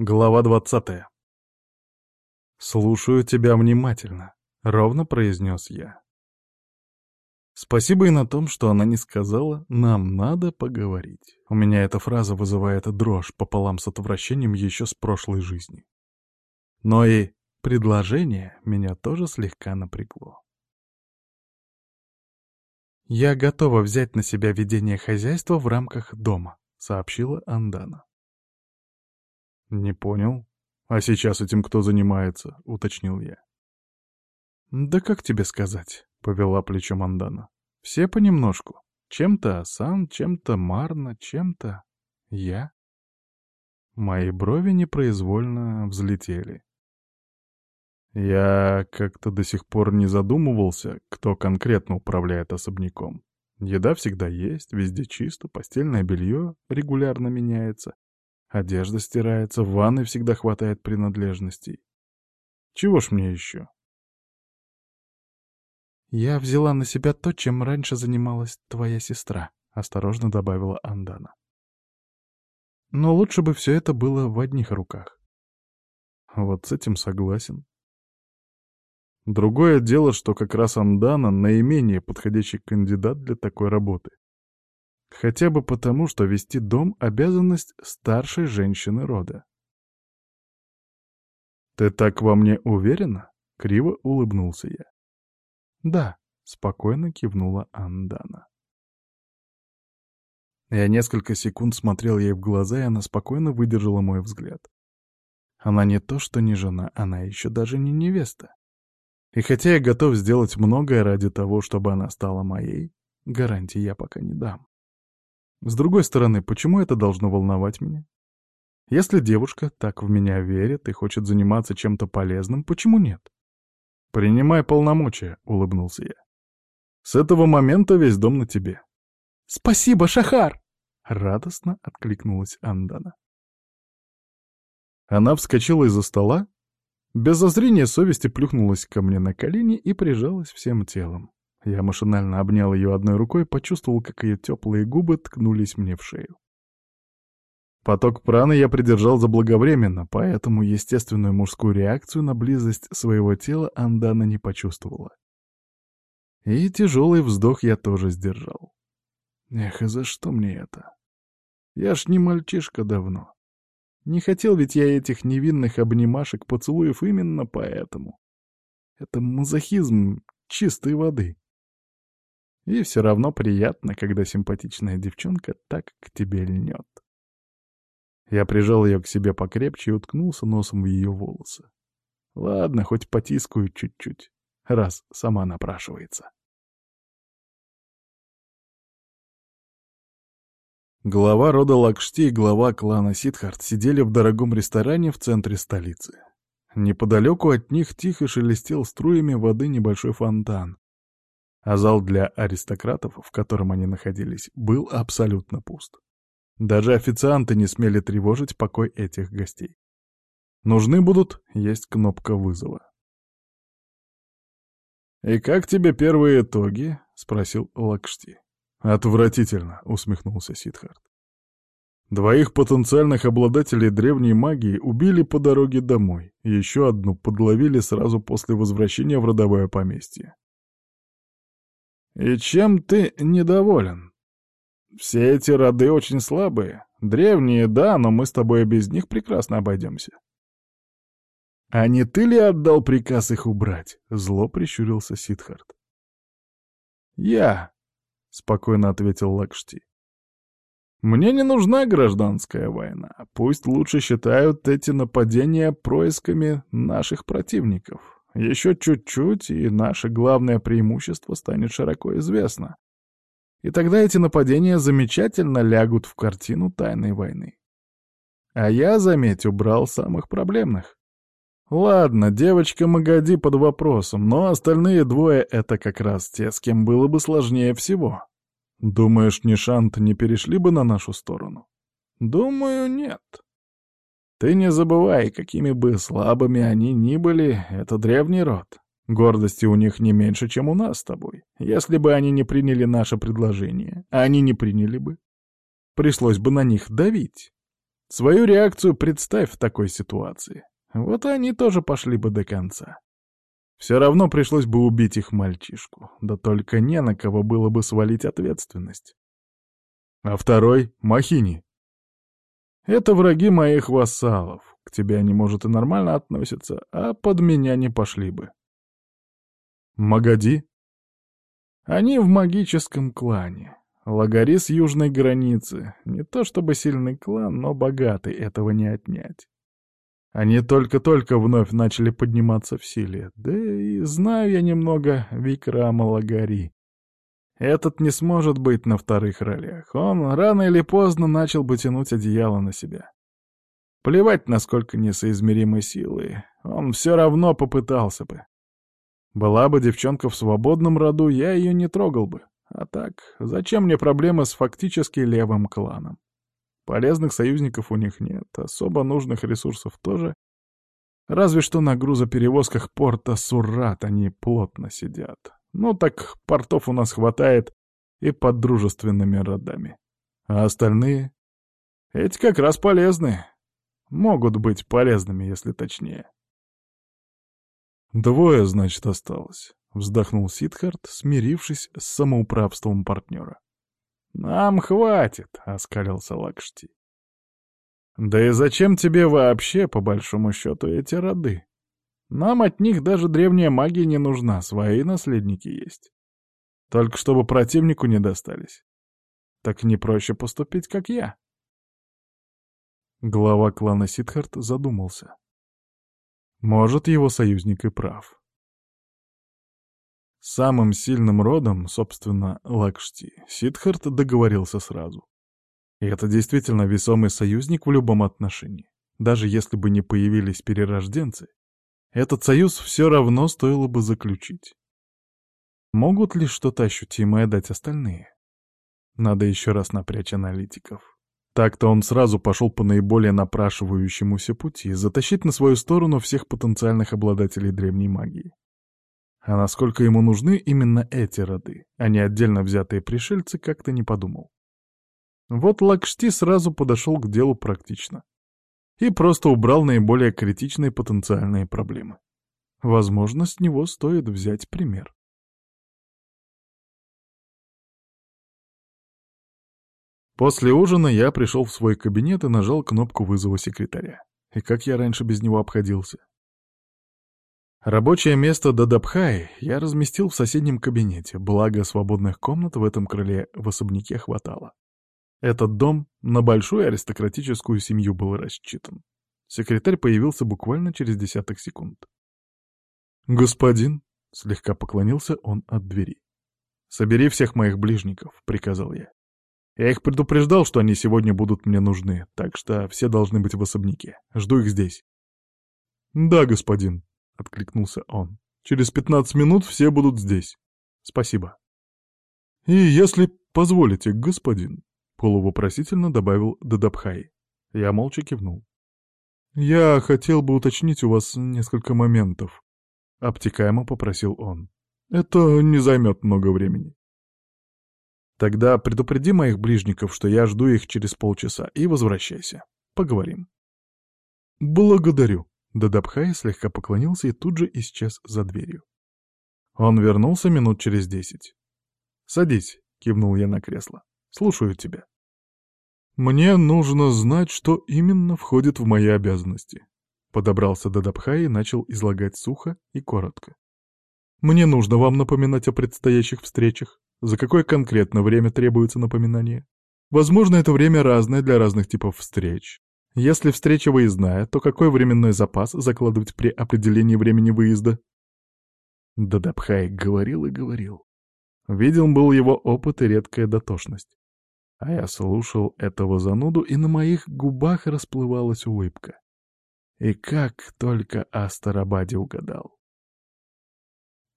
Глава двадцатая. «Слушаю тебя внимательно», — ровно произнес я. Спасибо и на том, что она не сказала «нам надо поговорить». У меня эта фраза вызывает дрожь пополам с отвращением еще с прошлой жизни. Но и предложение меня тоже слегка напрягло. «Я готова взять на себя ведение хозяйства в рамках дома», — сообщила Андана. «Не понял. А сейчас этим кто занимается?» — уточнил я. «Да как тебе сказать?» — повела плечом Андана. «Все понемножку. Чем-то Асан, чем-то Марна, чем-то я». Мои брови непроизвольно взлетели. Я как-то до сих пор не задумывался, кто конкретно управляет особняком. Еда всегда есть, везде чисто, постельное белье регулярно меняется. Одежда стирается, в ванной всегда хватает принадлежностей. Чего ж мне еще? «Я взяла на себя то, чем раньше занималась твоя сестра», — осторожно добавила Андана. «Но лучше бы все это было в одних руках». Вот с этим согласен. Другое дело, что как раз Андана — наименее подходящий кандидат для такой работы. Хотя бы потому, что вести дом — обязанность старшей женщины рода. «Ты так во мне уверена?» — криво улыбнулся я. «Да», — спокойно кивнула Андана. Я несколько секунд смотрел ей в глаза, и она спокойно выдержала мой взгляд. Она не то что не жена, она еще даже не невеста. И хотя я готов сделать многое ради того, чтобы она стала моей, гарантии я пока не дам. С другой стороны, почему это должно волновать меня? Если девушка так в меня верит и хочет заниматься чем-то полезным, почему нет? «Принимай полномочия», — улыбнулся я. «С этого момента весь дом на тебе». «Спасибо, Шахар!» — радостно откликнулась Андана. Она вскочила из-за стола, без зазрения совести плюхнулась ко мне на колени и прижалась всем телом. Я машинально обнял ее одной рукой, почувствовал, как ее теплые губы ткнулись мне в шею. Поток праны я придержал заблаговременно, поэтому естественную мужскую реакцию на близость своего тела Андана не почувствовала. И тяжелый вздох я тоже сдержал. Эх, и за что мне это? Я ж не мальчишка давно. Не хотел ведь я этих невинных обнимашек поцелуев именно поэтому. Это мазохизм чистой воды. И все равно приятно, когда симпатичная девчонка так к тебе льнет. Я прижал ее к себе покрепче и уткнулся носом в ее волосы. Ладно, хоть потискаю чуть-чуть, раз сама напрашивается. Глава рода Лакшти и глава клана Сидхарт сидели в дорогом ресторане в центре столицы. Неподалеку от них тихо шелестел струями воды небольшой фонтан, а зал для аристократов, в котором они находились, был абсолютно пуст. Даже официанты не смели тревожить покой этих гостей. Нужны будут, есть кнопка вызова. «И как тебе первые итоги?» — спросил Лакшти. «Отвратительно», — усмехнулся Сидхарт. «Двоих потенциальных обладателей древней магии убили по дороге домой, еще одну подловили сразу после возвращения в родовое поместье». «И чем ты недоволен? Все эти роды очень слабые. Древние, да, но мы с тобой без них прекрасно обойдемся». «А не ты ли отдал приказ их убрать?» — зло прищурился Сидхарт. «Я», — спокойно ответил Лакшти. «Мне не нужна гражданская война. Пусть лучше считают эти нападения происками наших противников. Еще чуть-чуть, и наше главное преимущество станет широко известно. И тогда эти нападения замечательно лягут в картину тайной войны. А я, заметь, убрал самых проблемных. Ладно, девочка Магади под вопросом, но остальные двое — это как раз те, с кем было бы сложнее всего. Думаешь, Нишант не перешли бы на нашу сторону? Думаю, нет. Ты не забывай, какими бы слабыми они ни были, это древний род. Гордости у них не меньше, чем у нас с тобой. Если бы они не приняли наше предложение, они не приняли бы, пришлось бы на них давить. Свою реакцию представь в такой ситуации. Вот они тоже пошли бы до конца. Все равно пришлось бы убить их мальчишку, да только не на кого было бы свалить ответственность. А второй — Махини. Это враги моих вассалов. К тебе они, может, и нормально относятся, а под меня не пошли бы. Магади? Они в магическом клане. Лагари с южной границы. Не то чтобы сильный клан, но богатый, этого не отнять. Они только-только вновь начали подниматься в силе. Да и знаю я немного Викрама Лагари. Этот не сможет быть на вторых ролях. Он рано или поздно начал бы тянуть одеяло на себя. Плевать, насколько несоизмеримой силы, он все равно попытался бы. Была бы девчонка в свободном роду, я ее не трогал бы. А так, зачем мне проблемы с фактически левым кланом? Полезных союзников у них нет, особо нужных ресурсов тоже. Разве что на грузоперевозках порта Суррат они плотно сидят. Ну так портов у нас хватает и под дружественными родами. А остальные? Эти как раз полезны. Могут быть полезными, если точнее. «Двое, значит, осталось», — вздохнул Сидхарт, смирившись с самоуправством партнера. «Нам хватит», — оскалился Лакшти. «Да и зачем тебе вообще, по большому счету, эти роды? Нам от них даже древняя магия не нужна, свои наследники есть. Только чтобы противнику не достались. Так не проще поступить, как я». Глава клана Сидхарт задумался. Может, его союзник и прав. Самым сильным родом, собственно, Лакшти, Сидхарт договорился сразу. И это действительно весомый союзник в любом отношении. Даже если бы не появились перерожденцы, этот союз все равно стоило бы заключить. Могут ли что-то ощутимое дать остальные? Надо еще раз напрячь аналитиков. Так-то он сразу пошел по наиболее напрашивающемуся пути, затащить на свою сторону всех потенциальных обладателей древней магии. А насколько ему нужны именно эти роды, а не отдельно взятые пришельцы, как-то не подумал. Вот Лакшти сразу подошел к делу практично. И просто убрал наиболее критичные потенциальные проблемы. Возможно, с него стоит взять пример. После ужина я пришел в свой кабинет и нажал кнопку вызова секретаря. И как я раньше без него обходился? Рабочее место Дадабхай я разместил в соседнем кабинете, благо свободных комнат в этом крыле в особняке хватало. Этот дом на большую аристократическую семью был рассчитан. Секретарь появился буквально через десяток секунд. «Господин», — слегка поклонился он от двери. «Собери всех моих ближников», — приказал я. «Я их предупреждал, что они сегодня будут мне нужны, так что все должны быть в особняке. Жду их здесь». «Да, господин», — откликнулся он. «Через пятнадцать минут все будут здесь. Спасибо». «И если позволите, господин», — полувопросительно добавил Дадабхай. Я молча кивнул. «Я хотел бы уточнить у вас несколько моментов», — обтекаемо попросил он. «Это не займет много времени». «Тогда предупреди моих ближников, что я жду их через полчаса, и возвращайся. Поговорим». «Благодарю», Дадабхай слегка поклонился и тут же исчез за дверью. Он вернулся минут через десять. «Садись», — кивнул я на кресло. «Слушаю тебя». «Мне нужно знать, что именно входит в мои обязанности», — подобрался Дадабхай и начал излагать сухо и коротко. «Мне нужно вам напоминать о предстоящих встречах. За какое конкретно время требуется напоминание? Возможно, это время разное для разных типов встреч. Если встреча выездная, то какой временной запас закладывать при определении времени выезда? Дадабхай говорил и говорил. Видел был его опыт и редкая дотошность. А я слушал этого зануду, и на моих губах расплывалась улыбка. И как только Астарабаде угадал.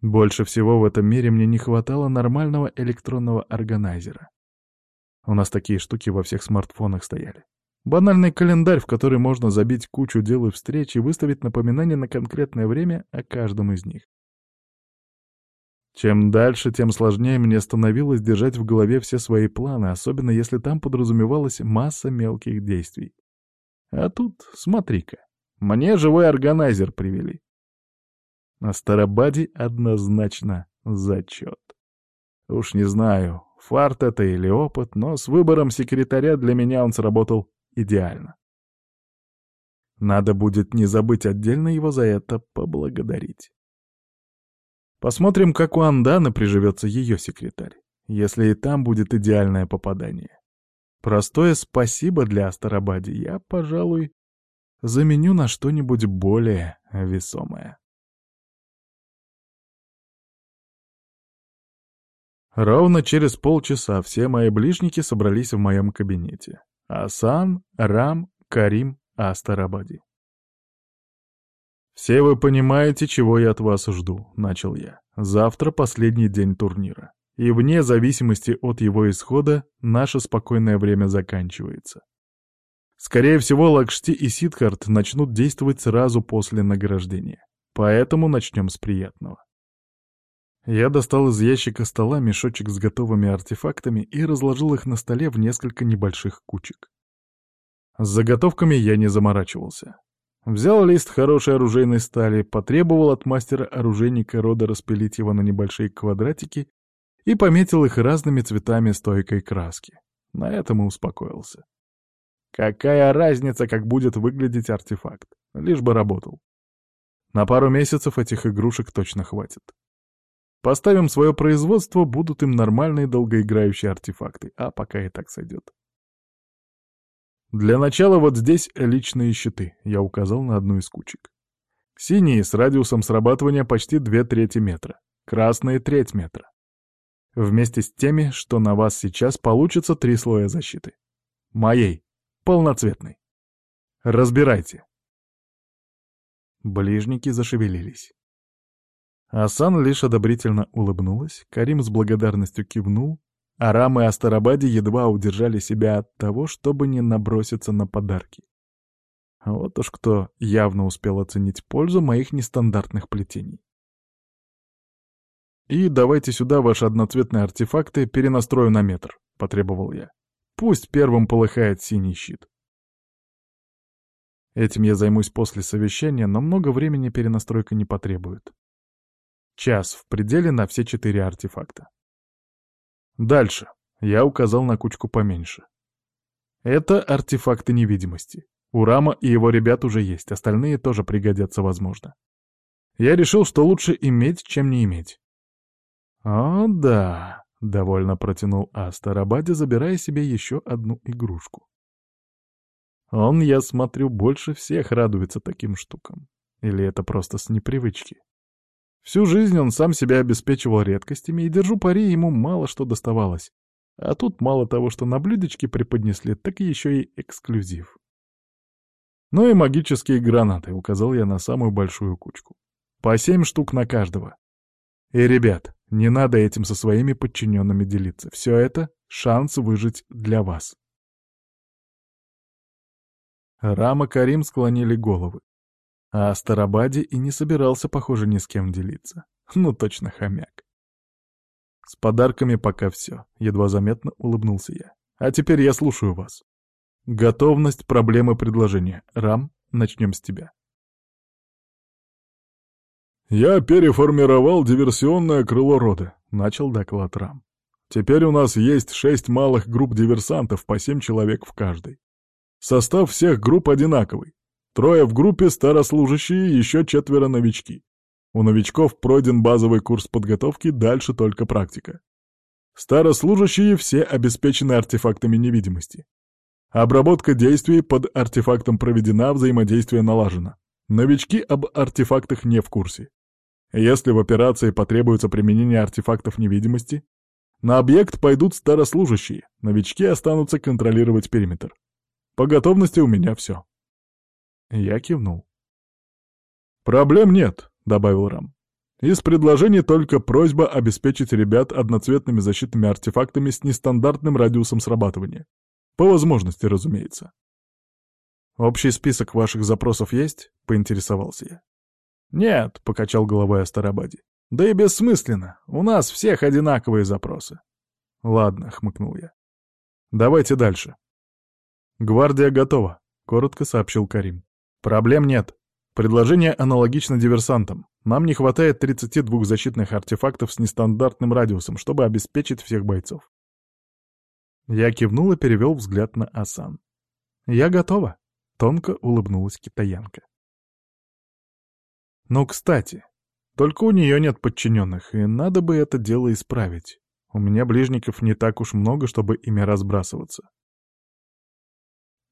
Больше всего в этом мире мне не хватало нормального электронного органайзера. У нас такие штуки во всех смартфонах стояли. Банальный календарь, в который можно забить кучу дел и встреч и выставить напоминание на конкретное время о каждом из них. Чем дальше, тем сложнее мне становилось держать в голове все свои планы, особенно если там подразумевалась масса мелких действий. А тут, смотри-ка, мне живой органайзер привели. На Старобаде однозначно зачет. Уж не знаю, фарт это или опыт, но с выбором секретаря для меня он сработал идеально. Надо будет не забыть отдельно его за это поблагодарить. Посмотрим, как у Анданы приживется ее секретарь, если и там будет идеальное попадание. Простое спасибо для Астарабаде я, пожалуй, заменю на что-нибудь более весомое. Ровно через полчаса все мои ближники собрались в моем кабинете. Асан, Рам, Карим, Астарабади. «Все вы понимаете, чего я от вас жду», — начал я. «Завтра последний день турнира и вне зависимости от его исхода наше спокойное время заканчивается. Скорее всего, Лакшти и Сидхарт начнут действовать сразу после награждения, поэтому начнем с приятного. Я достал из ящика стола мешочек с готовыми артефактами и разложил их на столе в несколько небольших кучек. С заготовками я не заморачивался. Взял лист хорошей оружейной стали, потребовал от мастера-оружейника рода распилить его на небольшие квадратики и пометил их разными цветами стойкой краски. На этом и успокоился. Какая разница, как будет выглядеть артефакт, лишь бы работал. На пару месяцев этих игрушек точно хватит. Поставим свое производство, будут им нормальные долгоиграющие артефакты, а пока и так сойдет. Для начала вот здесь личные щиты, я указал на одну из кучек. Синие с радиусом срабатывания почти две трети метра, красные — треть метра. Вместе с теми, что на вас сейчас, получится три слоя защиты. Моей. Полноцветной. Разбирайте. Ближники зашевелились. Асан лишь одобрительно улыбнулась, Карим с благодарностью кивнул, а Рам и Астарабаде едва удержали себя от того, чтобы не наброситься на подарки. Вот уж кто явно успел оценить пользу моих нестандартных плетений. «И давайте сюда ваши одноцветные артефакты перенастрою на метр», — потребовал я. «Пусть первым полыхает синий щит». Этим я займусь после совещания, но много времени перенастройка не потребует. Час в пределе на все четыре артефакта. Дальше. Я указал на кучку поменьше. Это артефакты невидимости. У Рама и его ребят уже есть, остальные тоже пригодятся, возможно. Я решил, что лучше иметь, чем не иметь. «О, да», — довольно протянул Астарабаде, забирая себе еще одну игрушку. Он, я смотрю, больше всех радуется таким штукам. Или это просто с непривычки? Всю жизнь он сам себя обеспечивал редкостями, и, держу пари, ему мало что доставалось. А тут мало того, что на блюдечке преподнесли, так еще и эксклюзив. Ну и магические гранаты, указал я на самую большую кучку. По семь штук на каждого. И, ребят, не надо этим со своими подчиненными делиться. Все это — шанс выжить для вас. Рама Карим склонили головы. А Астарабаде и не собирался, похоже, ни с кем делиться. Ну, точно хомяк. С подарками пока все. Едва заметно улыбнулся я. А теперь я слушаю вас. Готовность, проблемы, предложения. Рам, начнем с тебя. «Я переформировал диверсионное крыло рода», — начал доклад Рам. «Теперь у нас есть шесть малых групп диверсантов, по семь человек в каждой. Состав всех групп одинаковый. Трое в группе старослужащие, еще четверо новички. У новичков пройден базовый курс подготовки, дальше только практика. Старослужащие все обеспечены артефактами невидимости. Обработка действий под артефактом проведена, взаимодействие налажено. Новички об артефактах не в курсе. Если в операции потребуется применение артефактов невидимости, на объект пойдут старослужащие, новички останутся контролировать периметр. По готовности у меня все. Я кивнул. «Проблем нет», — добавил Рам. «Из предложений только просьба обеспечить ребят одноцветными защитными артефактами с нестандартным радиусом срабатывания. По возможности, разумеется». «Общий список ваших запросов есть?» — поинтересовался я. «Нет», — покачал головой Астарабаде. «Да и бессмысленно. У нас всех одинаковые запросы». «Ладно», — хмыкнул я. «Давайте дальше». «Гвардия готова», — коротко сообщил Карим. Проблем нет. Предложение аналогично диверсантам. Нам не хватает 32 защитных артефактов с нестандартным радиусом, чтобы обеспечить всех бойцов. Я кивнул и перевел взгляд на Асан. «Я готова», — тонко улыбнулась китаянка. «Ну, кстати, только у нее нет подчиненных, и надо бы это дело исправить. У меня ближников не так уж много, чтобы ими разбрасываться.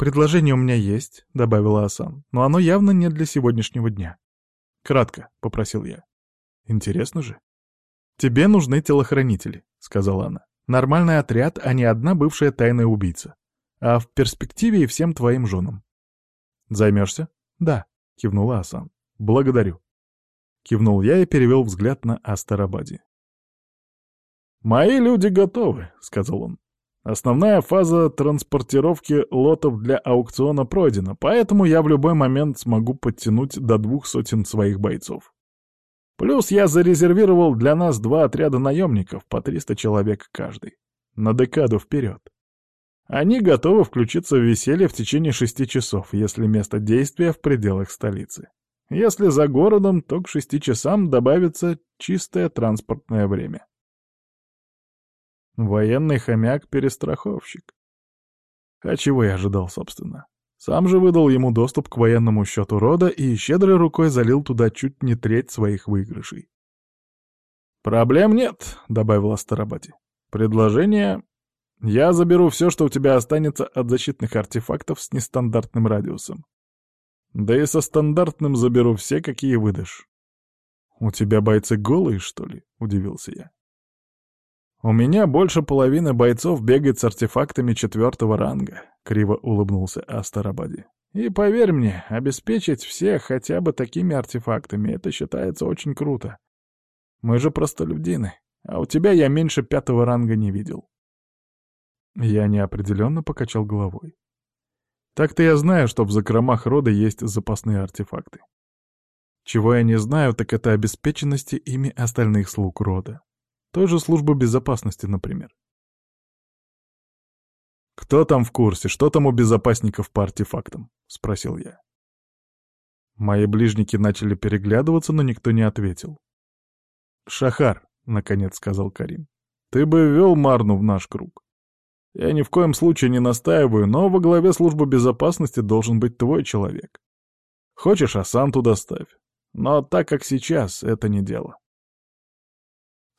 «Предложение у меня есть», — добавила Асан, — «но оно явно не для сегодняшнего дня». «Кратко», — попросил я. «Интересно же». «Тебе нужны телохранители», — сказала она. «Нормальный отряд, а не одна бывшая тайная убийца. А в перспективе и всем твоим женам». «Займешься?» «Да», — кивнула Асан. «Благодарю». Кивнул я и перевел взгляд на Астарабаде. «Мои люди готовы», — сказал он. Основная фаза транспортировки лотов для аукциона пройдена, поэтому я в любой момент смогу подтянуть до двух сотен своих бойцов. Плюс я зарезервировал для нас два отряда наемников, по 300 человек каждый. На декаду вперед. Они готовы включиться в веселье в течение шести часов, если место действия в пределах столицы. Если за городом, то к шести часам добавится чистое транспортное время. Военный хомяк-перестраховщик. А чего я ожидал, собственно? Сам же выдал ему доступ к военному счету рода и щедрой рукой залил туда чуть не треть своих выигрышей. «Проблем нет», — добавил Астарабати. «Предложение... Я заберу все, что у тебя останется от защитных артефактов с нестандартным радиусом. Да и со стандартным заберу все, какие выдашь». «У тебя бойцы голые, что ли?» — удивился я. «У меня больше половины бойцов бегает с артефактами четвертого ранга», — криво улыбнулся Астарабади. «И поверь мне, обеспечить всех хотя бы такими артефактами — это считается очень круто. Мы же простолюдины, а у тебя я меньше пятого ранга не видел». Я неопределенно покачал головой. Так-то я знаю, что в закромах рода есть запасные артефакты. Чего я не знаю, так это обеспеченности ими остальных слуг рода. Той же службы безопасности, например. «Кто там в курсе? Что там у безопасников по артефактам?» — спросил я. Мои ближники начали переглядываться, но никто не ответил. «Шахар», — наконец сказал Карим, — «ты бы ввел Марну в наш круг. Я ни в коем случае не настаиваю, но во главе службы безопасности должен быть твой человек. Хочешь, Асан туда ставь. Но так как сейчас, это не дело.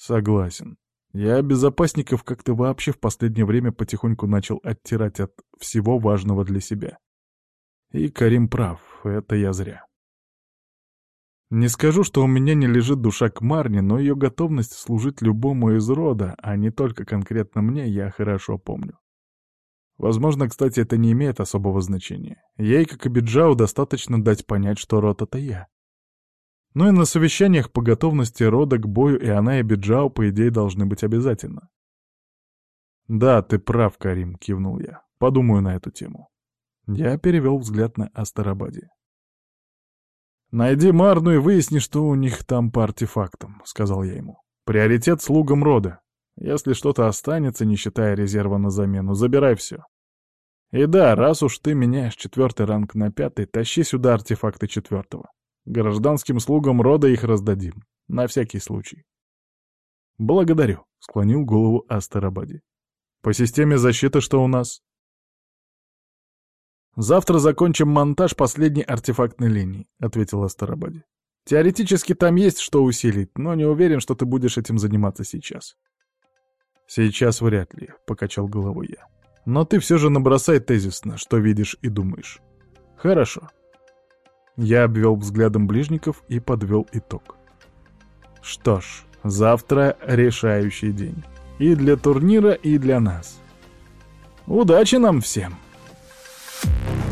Согласен. Я безопасников как-то вообще в последнее время потихоньку начал оттирать от всего важного для себя. И Карим прав, это я зря. Не скажу, что у меня не лежит душа к Марне, но ее готовность служить любому из рода, а не только конкретно мне, я хорошо помню. Возможно, кстати, это не имеет особого значения. Ей, как и Биджау, достаточно дать понять, что род — это я. Ну и на совещаниях по готовности рода к бою и она, и Биджао, по идее, должны быть обязательно. «Да, ты прав, Карим», — кивнул я. «Подумаю на эту тему». Я перевел взгляд на Астарабаде. «Найди Марну и выясни, что у них там по артефактам», — сказал я ему. «Приоритет слугам рода. Если что-то останется, не считая резерва на замену, забирай все. И да, раз уж ты меняешь четвертый ранг на пятый, тащи сюда артефакты четвертого. Гражданским слугам рода их раздадим. На всякий случай. Благодарю, склонил голову Астарабади. По системе защиты что у нас? Завтра закончим монтаж последней артефактной линии, ответил Астарабади. Теоретически там есть что усилить, но не уверен, что ты будешь этим заниматься сейчас. Сейчас вряд ли, покачал головой я. Но ты все же набросай тезисно, что видишь и думаешь. Хорошо. Я обвел взглядом ближников и подвел итог. Что ж, завтра решающий день. И для турнира, и для нас. Удачи нам всем! Thank you.